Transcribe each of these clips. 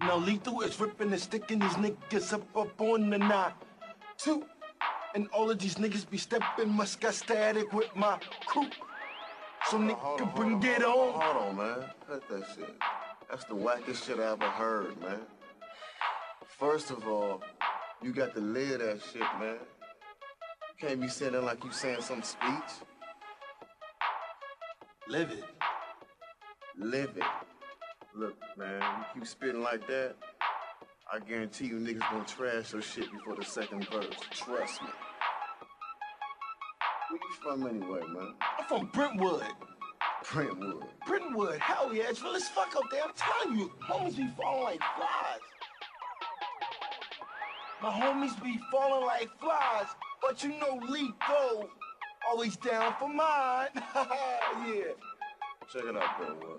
Now lethal is ripping and sticking these niggas up up on the nine. Two. And all of these niggas be stepping must got static with my crew. So nigga on, bring on, it on. Hold on, man. Cut that shit. That's the wackest shit I ever heard, man. First of all, you got to live that shit, man. You can't be sitting like you saying some speech. Live it. Live it. Look, man, you keep spitting like that, I guarantee you niggas gonna trash your shit before the second verse. Trust me. Where you from anyway, man? I'm from Brentwood. Brentwood. Brentwood, hell yeah, it's real as fuck up there. I'm telling you, homies be falling like flies. My homies be falling like flies, but you know Lethal, always down for mine. yeah. Check it out, Brentwood.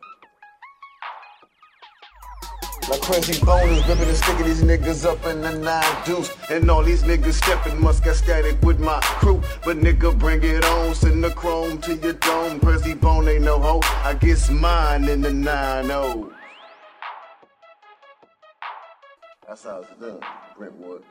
Like crazy boners, ripping and sticking these niggas up in the nine deuce. And all these niggas stepping must got static with my crew. But nigga, bring it on. Send the chrome to your dome. Krayzie Bone ain't no hoe. I guess mine in the 9 That's how it's done, Brentwood.